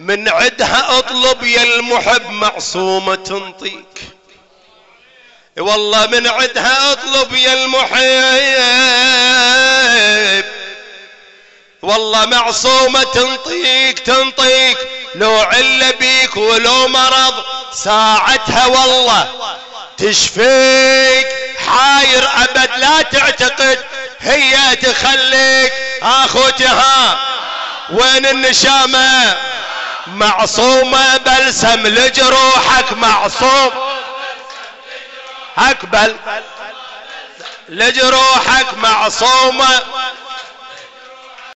من عدها اطلب يا المحب معصومة تنطيك. والله من عدها اطلب يا المحب. والله معصومة تنطيك تنطيك. لو عل بيك ولو مرض ساعتها والله تشفيك. حاير أبد لا تعتقد هي تخليك. آخوتها وين النشامة؟ معصومة بلسم لجروحك معصوم. اقبل لجروحك معصومة